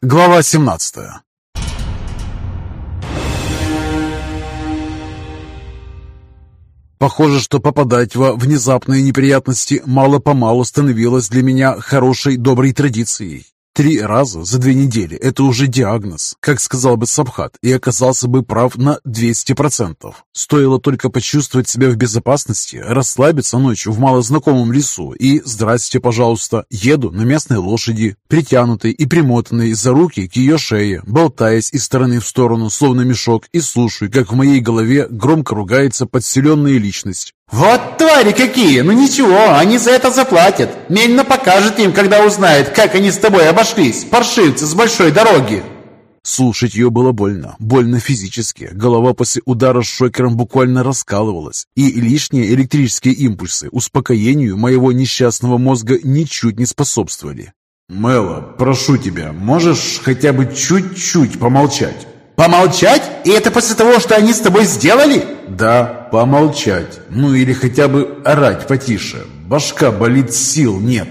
Глава 17 Похоже, что попадать во внезапные неприятности мало-помалу становилось для меня хорошей доброй традицией. Три раза за две недели – это уже диагноз, как сказал бы Сабхат, и оказался бы прав на 200%. Стоило только почувствовать себя в безопасности, расслабиться ночью в малознакомом лесу и «Здрасте, пожалуйста, еду на местной лошади, притянутой и примотанной за руки к ее шее, болтаясь из стороны в сторону, словно мешок, и слушаю, как в моей голове громко ругается подселенная личность. «Вот твари какие! Ну ничего, они за это заплатят. Мельно покажет им, когда узнает, как они с тобой обошлись, паршивцы с большой дороги!» Слушать ее было больно, больно физически. Голова после удара с шокером буквально раскалывалась, и лишние электрические импульсы успокоению моего несчастного мозга ничуть не способствовали. «Мэла, прошу тебя, можешь хотя бы чуть-чуть помолчать?» «Помолчать? И это после того, что они с тобой сделали?» «Да, помолчать. Ну или хотя бы орать потише. Башка болит, сил нет».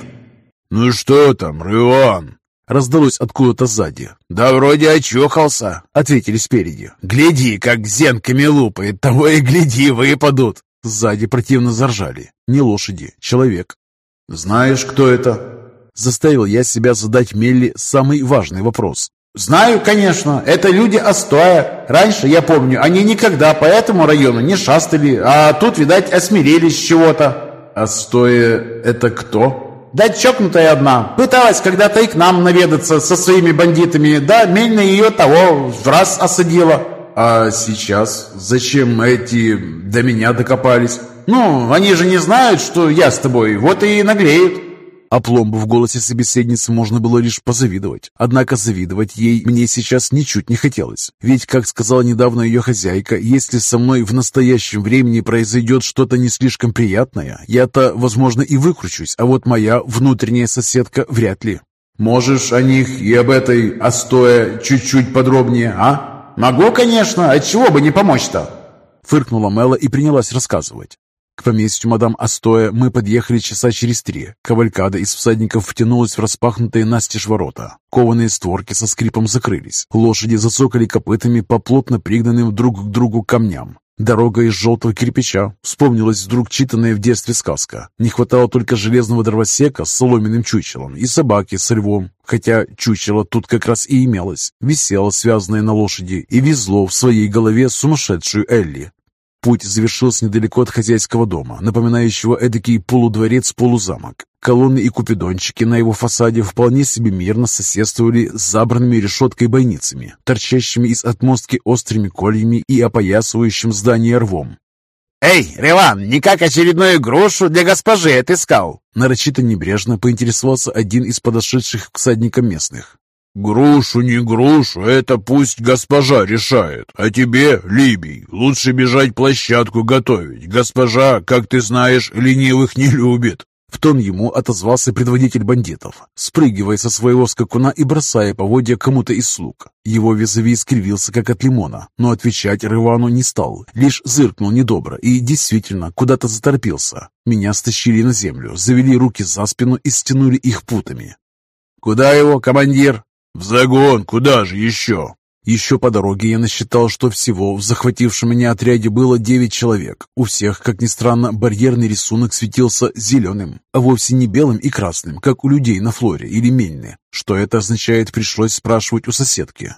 «Ну что там, Рион?» Раздалось откуда-то сзади. «Да вроде очухался», — ответили спереди. «Гляди, как зенками лупает, того и гляди, выпадут». Сзади противно заржали. Не лошади, человек. «Знаешь, кто это?» Заставил я себя задать Мелли самый важный вопрос. «Знаю, конечно. Это люди Остоя. Раньше, я помню, они никогда по этому району не шастали, а тут, видать, осмирели с чего-то». «Остоя — это кто?» «Да чокнутая одна. Пыталась когда-то и к нам наведаться со своими бандитами, да Мельна ее того в раз осадила». «А сейчас? Зачем эти до меня докопались?» «Ну, они же не знают, что я с тобой, вот и наглеют». Опломбу в голосе собеседницы можно было лишь позавидовать. Однако завидовать ей мне сейчас ничуть не хотелось. Ведь, как сказала недавно ее хозяйка, если со мной в настоящем времени произойдет что-то не слишком приятное, я-то, возможно, и выкручусь, а вот моя внутренняя соседка вряд ли. «Можешь о них и об этой остоя чуть-чуть подробнее, а?» «Могу, конечно. Отчего бы не помочь-то?» Фыркнула Мэла и принялась рассказывать. К поместью мадам Астоя мы подъехали часа через три. Кавалькада из всадников втянулась в распахнутые настежь ворота. Кованые створки со скрипом закрылись. Лошади зацокали копытами по плотно пригнанным друг к другу камням. Дорога из желтого кирпича. Вспомнилась вдруг читанная в детстве сказка. Не хватало только железного дровосека с соломенным чучелом и собаки с львом. Хотя чучело тут как раз и имелось. Висело, связанное на лошади, и везло в своей голове сумасшедшую Элли. Путь завершился недалеко от хозяйского дома, напоминающего эдакий полудворец-полузамок. Колонны и купидончики на его фасаде вполне себе мирно соседствовали с забранными решеткой бойницами, торчащими из отмостки острыми кольями и опоясывающим здание рвом. «Эй, Реван, не как очередную грушу для госпожи отыскал?» Нарочито небрежно поинтересовался один из подошедших к садникам местных. «Грушу, не грушу, это пусть госпожа решает. А тебе, Либий, лучше бежать площадку готовить. Госпожа, как ты знаешь, ленивых не любит». В тон ему отозвался предводитель бандитов, спрыгивая со своего скакуна и бросая поводья кому-то из слуг. Его визави скривился, как от лимона, но отвечать Рывану не стал, лишь зыркнул недобро и действительно куда-то заторопился. Меня стащили на землю, завели руки за спину и стянули их путами. «Куда его, командир?» «В загон! Куда же еще?» Еще по дороге я насчитал, что всего в захватившем меня отряде было девять человек. У всех, как ни странно, барьерный рисунок светился зеленым, а вовсе не белым и красным, как у людей на флоре или мельне. Что это означает, пришлось спрашивать у соседки.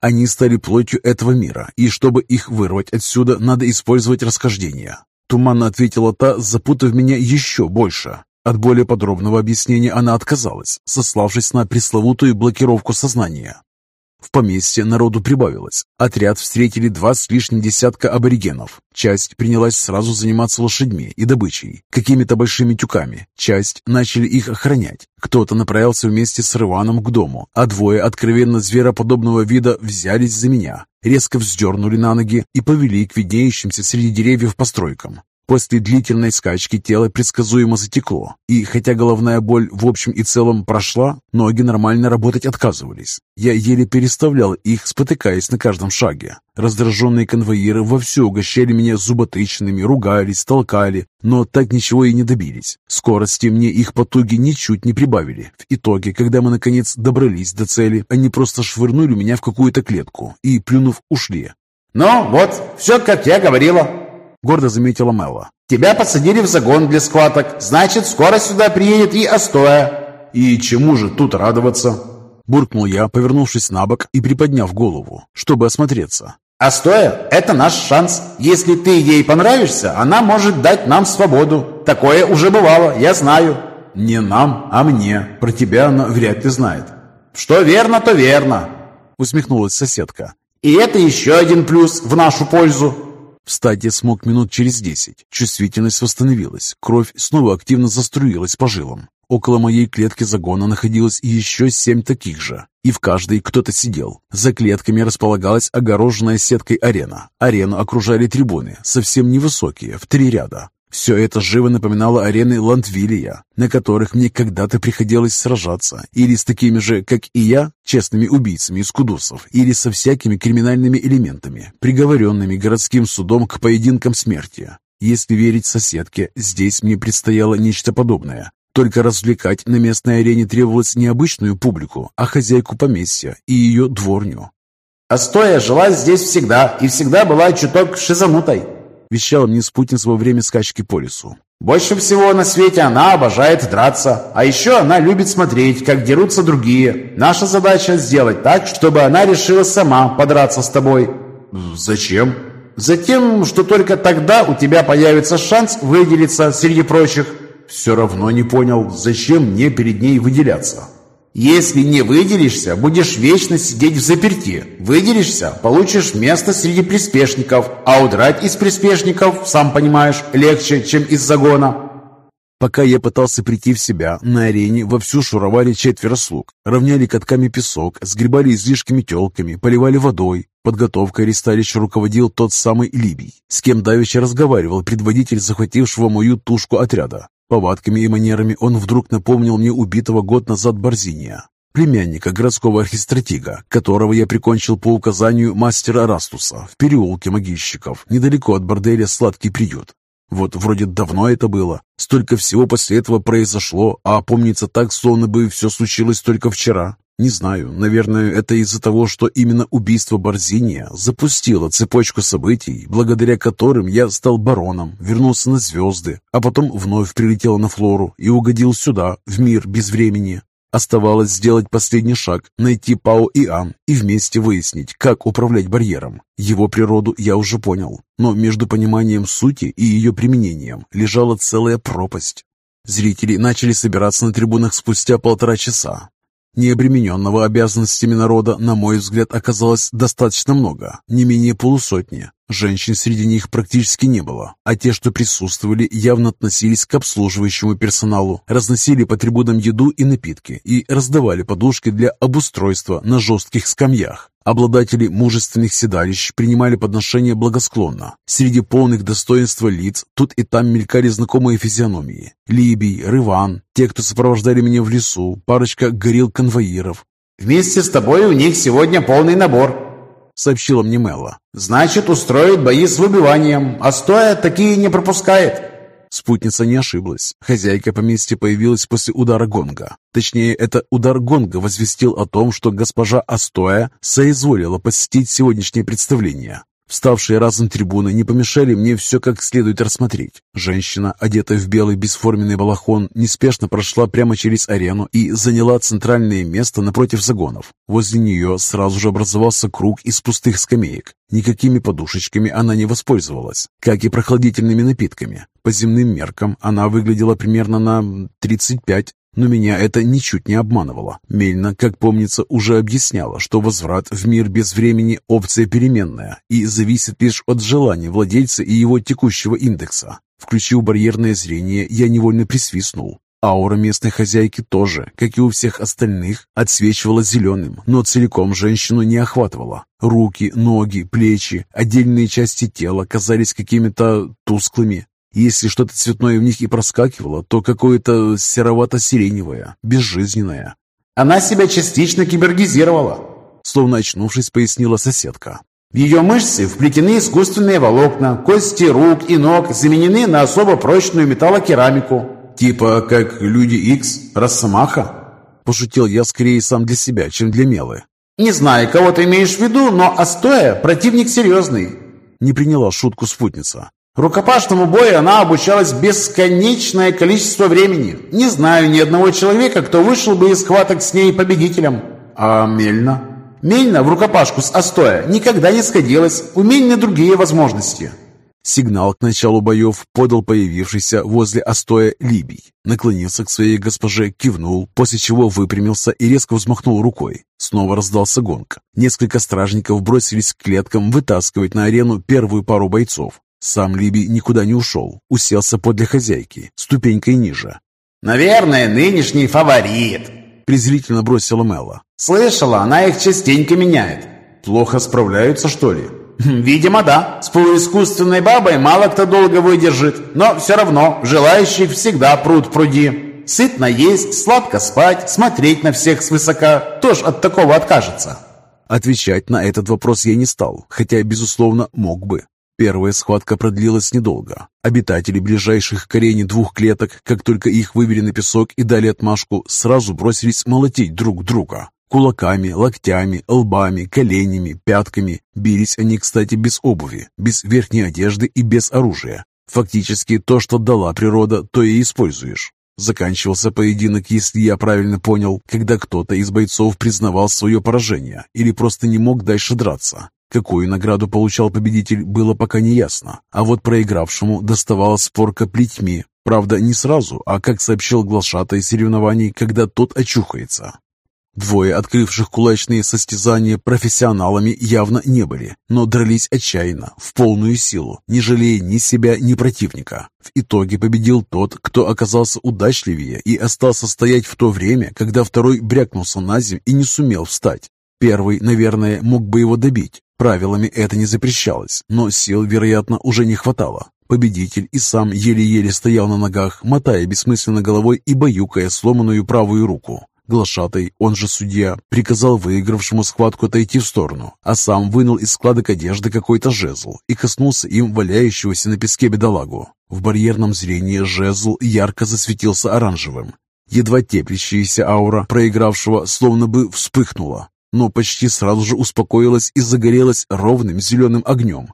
Они стали плотью этого мира, и чтобы их вырвать отсюда, надо использовать расхождение. Туманно ответила та, запутав меня еще больше. От более подробного объяснения она отказалась, сославшись на пресловутую блокировку сознания. В поместье народу прибавилось. Отряд встретили два с лишним десятка аборигенов. Часть принялась сразу заниматься лошадьми и добычей, какими-то большими тюками. Часть начали их охранять. Кто-то направился вместе с Рываном к дому, а двое откровенно звероподобного вида взялись за меня, резко вздернули на ноги и повели к виднеющимся среди деревьев постройкам. После длительной скачки тело предсказуемо затекло, и хотя головная боль в общем и целом прошла, ноги нормально работать отказывались. Я еле переставлял их, спотыкаясь на каждом шаге. Раздраженные конвоиры вовсю угощали меня зуботычными, ругались, толкали, но так ничего и не добились. Скорости мне их потуги ничуть не прибавили. В итоге, когда мы наконец добрались до цели, они просто швырнули меня в какую-то клетку и, плюнув, ушли. «Ну вот, все как я говорила», гордо заметила Мелла. «Тебя посадили в загон для схваток, значит, скоро сюда приедет и Остоя». «И чему же тут радоваться?» Буркнул я, повернувшись на бок и приподняв голову, чтобы осмотреться. «Остоя — это наш шанс. Если ты ей понравишься, она может дать нам свободу. Такое уже бывало, я знаю». «Не нам, а мне. Про тебя она вряд ли знает». «Что верно, то верно», — усмехнулась соседка. «И это еще один плюс в нашу пользу. Встать я смог минут через десять. Чувствительность восстановилась. Кровь снова активно заструилась по жилам. Около моей клетки загона находилось еще семь таких же. И в каждой кто-то сидел. За клетками располагалась огороженная сеткой арена. Арену окружали трибуны, совсем невысокие, в три ряда. Все это живо напоминало арены Ландвилия, на которых мне когда-то приходилось сражаться, или с такими же, как и я, честными убийцами из кудусов, или со всякими криминальными элементами, приговоренными городским судом к поединкам смерти. Если верить соседке, здесь мне предстояло нечто подобное. Только развлекать на местной арене требовалось не обычную публику, а хозяйку поместья и ее дворню. «Астоя жила здесь всегда и всегда была чуток шизанутой», вещала мне спутница во время скачки по лесу. «Больше всего на свете она обожает драться, а еще она любит смотреть, как дерутся другие. Наша задача сделать так, чтобы она решила сама подраться с тобой». «Зачем?» «Затем, что только тогда у тебя появится шанс выделиться среди прочих». «Все равно не понял, зачем мне перед ней выделяться?» Если не выделишься, будешь вечно сидеть в заперти. Выделишься, получишь место среди приспешников, а удрать из приспешников, сам понимаешь, легче, чем из загона. Пока я пытался прийти в себя, на арене вовсю шуровали четверо слуг. Равняли катками песок, сгребали излишками телками, поливали водой. Подготовкой ресталища руководил тот самый Либий, с кем давеча разговаривал предводитель захватившего мою тушку отряда. Повадками и манерами он вдруг напомнил мне убитого год назад Борзиния, племянника городского архистратига, которого я прикончил по указанию мастера Растуса в переулке могильщиков, недалеко от борделя «Сладкий приют». Вот вроде давно это было, столько всего после этого произошло, а помнится так, словно бы все случилось только вчера. Не знаю, наверное, это из-за того, что именно убийство Борзиния запустило цепочку событий, благодаря которым я стал бароном, вернулся на звезды, а потом вновь прилетел на Флору и угодил сюда, в мир без времени. Оставалось сделать последний шаг, найти Пао Ан и вместе выяснить, как управлять барьером. Его природу я уже понял, но между пониманием сути и ее применением лежала целая пропасть. Зрители начали собираться на трибунах спустя полтора часа. Необремененного обязанностями народа, на мой взгляд, оказалось достаточно много, не менее полусотни. Женщин среди них практически не было, а те, что присутствовали, явно относились к обслуживающему персоналу, разносили по трибунам еду и напитки и раздавали подушки для обустройства на жестких скамьях. Обладатели мужественных седалищ принимали подношения благосклонно. Среди полных достоинства лиц тут и там мелькали знакомые физиономии. Либий, Рыван, те, кто сопровождали меня в лесу, парочка горил конвоиров. «Вместе с тобой у них сегодня полный набор», — сообщила мне Мелла. «Значит, устроит бои с выбиванием, а стоя такие не пропускает». Спутница не ошиблась. Хозяйка поместья появилась после удара гонга. Точнее, это удар гонга возвестил о том, что госпожа Астоя соизволила посетить сегодняшнее представление. Вставшие разом трибуны не помешали мне все как следует рассмотреть. Женщина, одетая в белый бесформенный балахон, неспешно прошла прямо через арену и заняла центральное место напротив загонов. Возле нее сразу же образовался круг из пустых скамеек. Никакими подушечками она не воспользовалась, как и прохладительными напитками. По земным меркам она выглядела примерно на 35 но меня это ничуть не обманывало. Мельна, как помнится, уже объясняла, что возврат в мир без времени – опция переменная и зависит лишь от желания владельца и его текущего индекса. Включив барьерное зрение, я невольно присвистнул. Аура местной хозяйки тоже, как и у всех остальных, отсвечивала зеленым, но целиком женщину не охватывала. Руки, ноги, плечи, отдельные части тела казались какими-то тусклыми. Если что-то цветное в них и проскакивало, то какое-то серовато-сиреневое, безжизненное. Она себя частично кибергизировала. Словно очнувшись, пояснила соседка. В ее мышцы вплетены искусственные волокна, кости рук и ног заменены на особо прочную металлокерамику. Типа как Люди Икс, Росомаха? Пошутил я скорее сам для себя, чем для Мелы. Не знаю, кого ты имеешь в виду, но Астоя противник серьезный. Не приняла шутку спутница. Рукопашному бою она обучалась бесконечное количество времени. Не знаю ни одного человека, кто вышел бы из схваток с ней победителем. А Мельна? Мельна в рукопашку с Астоя никогда не сходилась. У Мельны другие возможности. Сигнал к началу боев подал появившийся возле Остоя Либий. Наклонился к своей госпоже, кивнул, после чего выпрямился и резко взмахнул рукой. Снова раздался гонг. Несколько стражников бросились к клеткам вытаскивать на арену первую пару бойцов. Сам Либий никуда не ушел, уселся подле хозяйки, ступенькой ниже. «Наверное, нынешний фаворит», — презрительно бросила Мела. «Слышала, она их частенько меняет». «Плохо справляются, что ли?» «Хм, «Видимо, да. С полуискусственной бабой мало кто долго выдержит, но все равно желающих всегда пруд пруди. Сытно есть, сладко спать, смотреть на всех свысока. Кто ж от такого откажется?» Отвечать на этот вопрос я не стал, хотя, безусловно, мог бы. Первая схватка продлилась недолго. Обитатели ближайших к двух клеток, как только их вывели на песок и дали отмашку, сразу бросились молотить друг друга. Кулаками, локтями, лбами, коленями, пятками. Бились они, кстати, без обуви, без верхней одежды и без оружия. Фактически то, что дала природа, то и используешь. Заканчивался поединок, если я правильно понял, когда кто-то из бойцов признавал свое поражение или просто не мог дальше драться. Какую награду получал победитель, было пока не ясно, а вот проигравшему доставалась спорка плетьми. Правда, не сразу, а как сообщил глашатай соревнований, когда тот очухается. Двое, открывших кулачные состязания профессионалами, явно не были, но дрались отчаянно, в полную силу, не жалея ни себя, ни противника. В итоге победил тот, кто оказался удачливее и остался стоять в то время, когда второй брякнулся на землю и не сумел встать. Первый, наверное, мог бы его добить. Правилами это не запрещалось, но сил, вероятно, уже не хватало. Победитель и сам еле-еле стоял на ногах, мотая бессмысленно головой и баюкая сломанную правую руку. Глашатай, он же судья, приказал выигравшему схватку отойти в сторону, а сам вынул из складок одежды какой-то жезл и коснулся им валяющегося на песке бедолагу. В барьерном зрении жезл ярко засветился оранжевым. Едва теплящаяся аура проигравшего словно бы вспыхнула, но почти сразу же успокоилась и загорелась ровным зеленым огнем.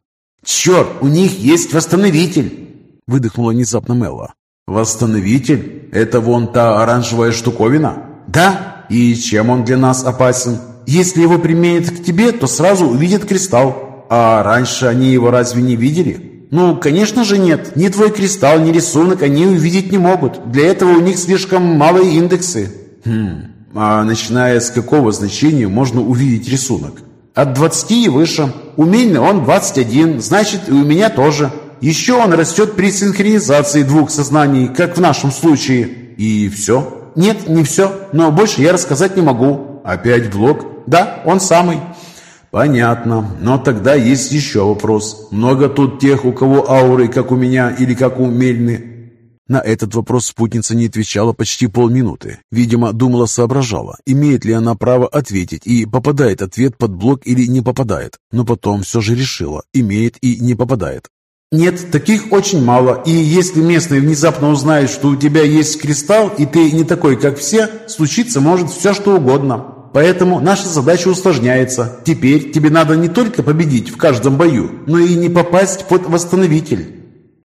«Черт, у них есть восстановитель!» выдохнула внезапно Мелла. «Восстановитель? Это вон та оранжевая штуковина?» «Да». «И чем он для нас опасен?» «Если его применят к тебе, то сразу увидят кристалл». «А раньше они его разве не видели?» «Ну, конечно же нет. Ни твой кристалл, ни рисунок они увидеть не могут. Для этого у них слишком малые индексы». «Хм, а начиная с какого значения можно увидеть рисунок?» «От 20 и выше. У Мельны он 21, значит и у меня тоже. Еще он растет при синхронизации двух сознаний, как в нашем случае». «И все?» «Нет, не все, но больше я рассказать не могу». «Опять блок?» «Да, он самый». «Понятно. Но тогда есть еще вопрос. Много тут тех, у кого ауры, как у меня или как у Мельны?» На этот вопрос спутница не отвечала почти полминуты. Видимо, думала, соображала, имеет ли она право ответить и попадает ответ под блок или не попадает. Но потом все же решила, имеет и не попадает. Нет, таких очень мало, и если местные внезапно узнают, что у тебя есть кристалл, и ты не такой, как все, случиться может все, что угодно. Поэтому наша задача усложняется. Теперь тебе надо не только победить в каждом бою, но и не попасть под восстановитель.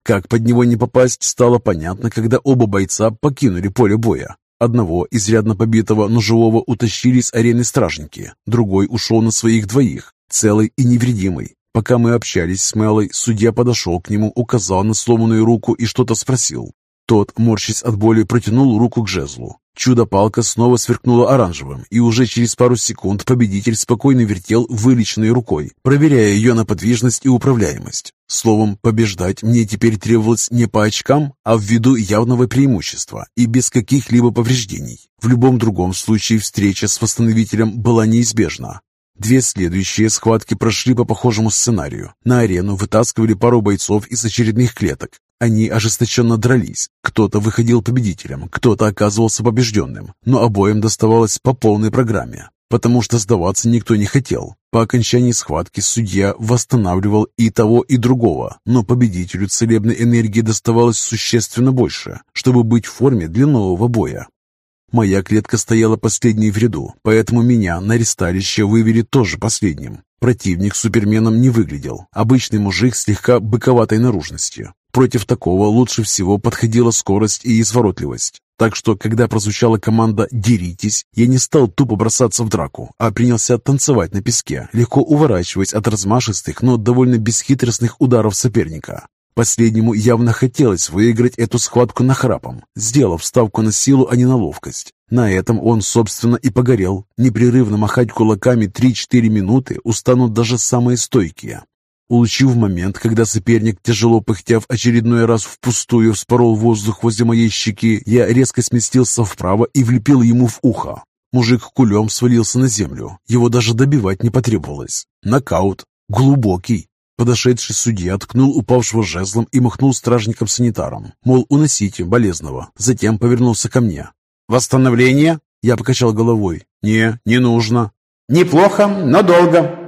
Как под него не попасть, стало понятно, когда оба бойца покинули поле боя. Одного, изрядно побитого, но живого, утащили с арены стражники. Другой ушел на своих двоих, целый и невредимый. Пока мы общались с Мелой, судья подошел к нему, указал на сломанную руку и что-то спросил. Тот, морщась от боли, протянул руку к жезлу. Чудо-палка снова сверкнула оранжевым, и уже через пару секунд победитель спокойно вертел вылеченной рукой, проверяя ее на подвижность и управляемость. Словом, побеждать мне теперь требовалось не по очкам, а ввиду явного преимущества и без каких-либо повреждений. В любом другом случае встреча с восстановителем была неизбежна. Две следующие схватки прошли по похожему сценарию. На арену вытаскивали пару бойцов из очередных клеток. Они ожесточенно дрались. Кто-то выходил победителем, кто-то оказывался побежденным, но обоим доставалось по полной программе, потому что сдаваться никто не хотел. По окончании схватки судья восстанавливал и того, и другого, но победителю целебной энергии доставалось существенно больше, чтобы быть в форме для нового боя. Моя клетка стояла последней в ряду, поэтому меня на ресталище вывели тоже последним. Противник суперменом не выглядел. Обычный мужик слегка быковатой наружности. Против такого лучше всего подходила скорость и изворотливость. Так что, когда прозвучала команда «Деритесь», я не стал тупо бросаться в драку, а принялся танцевать на песке, легко уворачиваясь от размашистых, но довольно бесхитростных ударов соперника. Последнему явно хотелось выиграть эту схватку нахрапом, сделав ставку на силу, а не на ловкость. На этом он, собственно, и погорел. Непрерывно махать кулаками 3-4 минуты устанут даже самые стойкие. Улучив момент, когда соперник, тяжело пыхтя в очередной раз впустую, вспорол воздух возле моей щеки, я резко сместился вправо и влепил ему в ухо. Мужик кулем свалился на землю. Его даже добивать не потребовалось. Нокаут. Глубокий. Подошедший судья ткнул упавшего жезлом и махнул стражникам-санитарам, мол, уносите болезного. Затем повернулся ко мне. «Восстановление?» Я покачал головой. «Не, не нужно». «Неплохо, но долго»,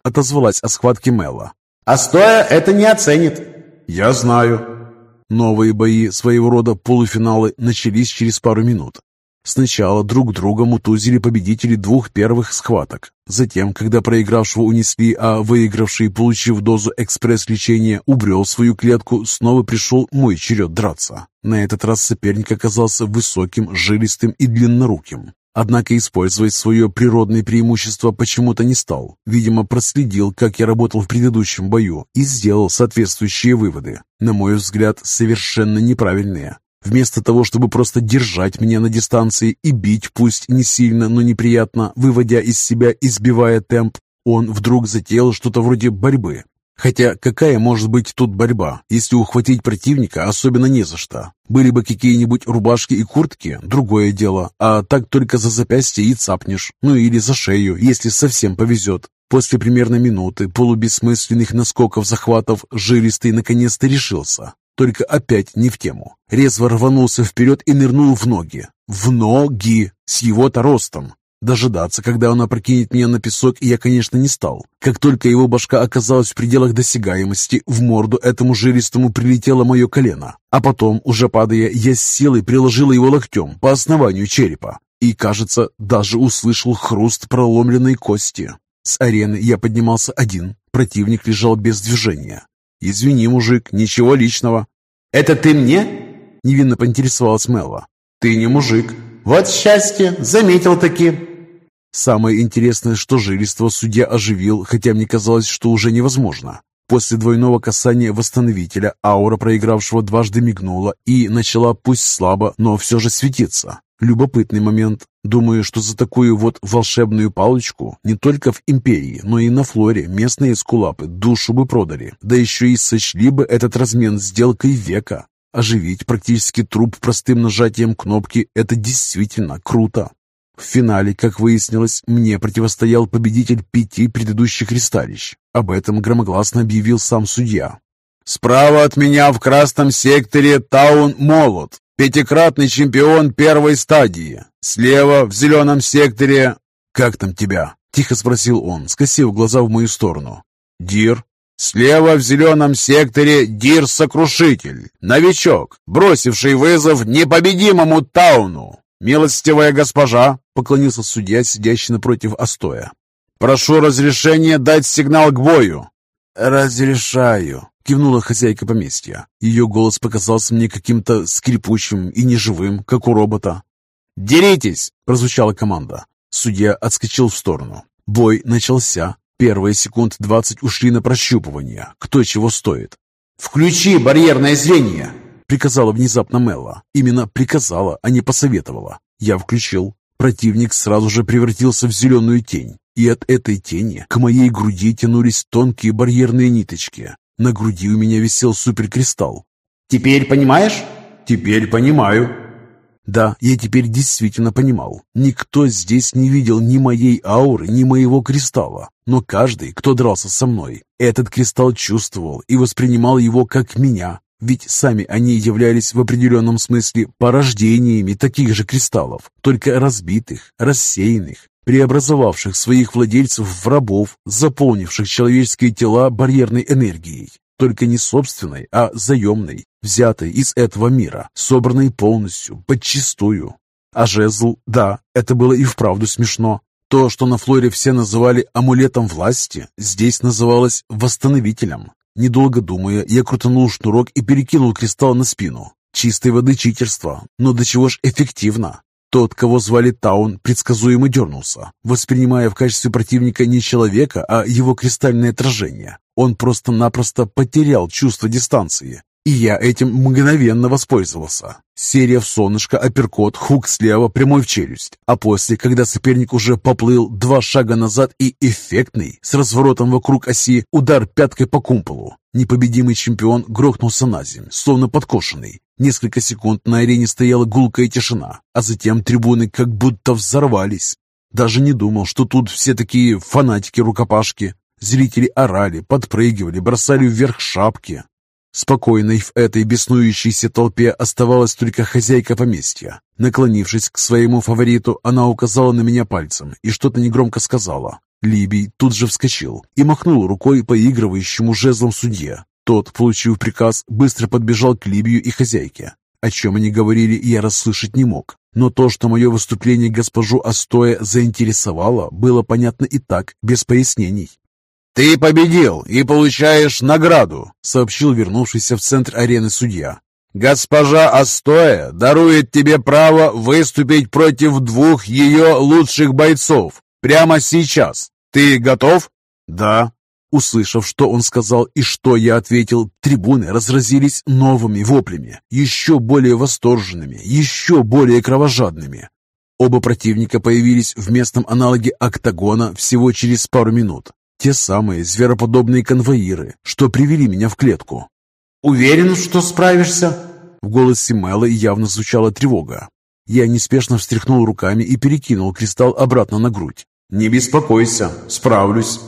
— отозвалась о схватке Мэла. А стоя это не оценит. Я знаю. Новые бои, своего рода полуфиналы, начались через пару минут. Сначала друг друга мутузили победители двух первых схваток. Затем, когда проигравшего унесли, а выигравший, получив дозу экспресс-лечения, убрел свою клетку, снова пришел мой черед драться. На этот раз соперник оказался высоким, жилистым и длинноруким. Однако использовать свое природное преимущество почему-то не стал. Видимо, проследил, как я работал в предыдущем бою и сделал соответствующие выводы. На мой взгляд, совершенно неправильные. Вместо того, чтобы просто держать меня на дистанции и бить, пусть не сильно, но неприятно, выводя из себя и сбивая темп, он вдруг затеял что-то вроде борьбы, Хотя какая может быть тут борьба, если ухватить противника особенно не за что? Были бы какие-нибудь рубашки и куртки, другое дело, а так только за запястье и цапнешь, ну или за шею, если совсем повезет. После примерно минуты полубессмысленных наскоков-захватов жилистый наконец-то решился. Только опять не в тему. Резво рванулся вперед и нырнул в ноги. В ноги! С его-то ростом! Дожидаться, когда он опрокинет меня на песок, я, конечно, не стал. Как только его башка оказалась в пределах досягаемости, в морду этому жилистому прилетело мое колено. А потом, уже падая, я с силой приложил его локтем по основанию черепа. И, кажется, даже услышал хруст проломленной кости. С арены я поднимался один. Противник лежал без движения. «Извини, мужик, ничего личного». «Это ты мне?» Невинно поинтересовалась Мелла. «Ты не мужик». «Вот счастье, заметил таки». Самое интересное, что жилиство судья оживил, хотя мне казалось, что уже невозможно. После двойного касания восстановителя аура проигравшего дважды мигнула и начала пусть слабо, но все же светиться. Любопытный момент. Думаю, что за такую вот волшебную палочку не только в Империи, но и на Флоре местные скулапы душу бы продали, да еще и сочли бы этот размен сделкой века. Оживить практически труп простым нажатием кнопки – это действительно круто. В финале, как выяснилось, мне противостоял победитель пяти предыдущих ресталищ. Об этом громогласно объявил сам судья. «Справа от меня в красном секторе Таун Молот, пятикратный чемпион первой стадии. Слева в зеленом секторе...» «Как там тебя?» — тихо спросил он, скосив глаза в мою сторону. «Дир». «Слева в зеленом секторе Дир-сокрушитель, новичок, бросивший вызов непобедимому Тауну. «Милостивая госпожа!» — поклонился судья, сидящий напротив Остоя. «Прошу разрешения дать сигнал к бою!» «Разрешаю!» — кивнула хозяйка поместья. Ее голос показался мне каким-то скрипучим и неживым, как у робота. «Деритесь!» — прозвучала команда. Судья отскочил в сторону. Бой начался. Первые секунд двадцать ушли на прощупывание, кто чего стоит. «Включи барьерное зрение!» Приказала внезапно Мелла. Именно приказала, а не посоветовала. Я включил. Противник сразу же превратился в зеленую тень. И от этой тени к моей груди тянулись тонкие барьерные ниточки. На груди у меня висел суперкристалл. «Теперь понимаешь?» «Теперь понимаю». Да, я теперь действительно понимал. Никто здесь не видел ни моей ауры, ни моего кристалла. Но каждый, кто дрался со мной, этот кристалл чувствовал и воспринимал его как меня, Ведь сами они являлись в определенном смысле порождениями таких же кристаллов, только разбитых, рассеянных, преобразовавших своих владельцев в рабов, заполнивших человеческие тела барьерной энергией, только не собственной, а заемной, взятой из этого мира, собранной полностью, подчистую. А жезл, да, это было и вправду смешно. То, что на Флоре все называли амулетом власти, здесь называлось восстановителем. Недолго думая, я крутанул шнурок и перекинул кристалл на спину. Чистой воды читерство, но до чего ж эффективно. Тот, кого звали Таун, предсказуемо дернулся, воспринимая в качестве противника не человека, а его кристальное отражение. Он просто-напросто потерял чувство дистанции, и я этим мгновенно воспользовался. Серия в солнышко, апперкот, хук слева, прямой в челюсть. А после, когда соперник уже поплыл два шага назад и эффектный, с разворотом вокруг оси, удар пяткой по кумполу. Непобедимый чемпион грохнулся на землю, словно подкошенный. Несколько секунд на арене стояла гулкая тишина, а затем трибуны как будто взорвались. Даже не думал, что тут все такие фанатики-рукопашки. Зрители орали, подпрыгивали, бросали вверх шапки. Спокойной в этой беснующейся толпе оставалась только хозяйка поместья. Наклонившись к своему фавориту, она указала на меня пальцем и что-то негромко сказала. Либий тут же вскочил и махнул рукой поигрывающему жезлом судье. Тот, получив приказ, быстро подбежал к Либию и хозяйке. О чем они говорили, я расслышать не мог. Но то, что мое выступление госпожу Астоя заинтересовало, было понятно и так, без пояснений. «Ты победил и получаешь награду», — сообщил вернувшийся в центр арены судья. «Госпожа Астоя дарует тебе право выступить против двух ее лучших бойцов прямо сейчас. Ты готов?» «Да», Услышав, что он сказал и что я ответил, трибуны разразились новыми воплями, еще более восторженными, еще более кровожадными. Оба противника появились в местном аналоге октагона всего через пару минут. Те самые звероподобные конвоиры, что привели меня в клетку. «Уверен, что справишься?» В голосе Мэла явно звучала тревога. Я неспешно встряхнул руками и перекинул кристалл обратно на грудь. «Не беспокойся, справлюсь».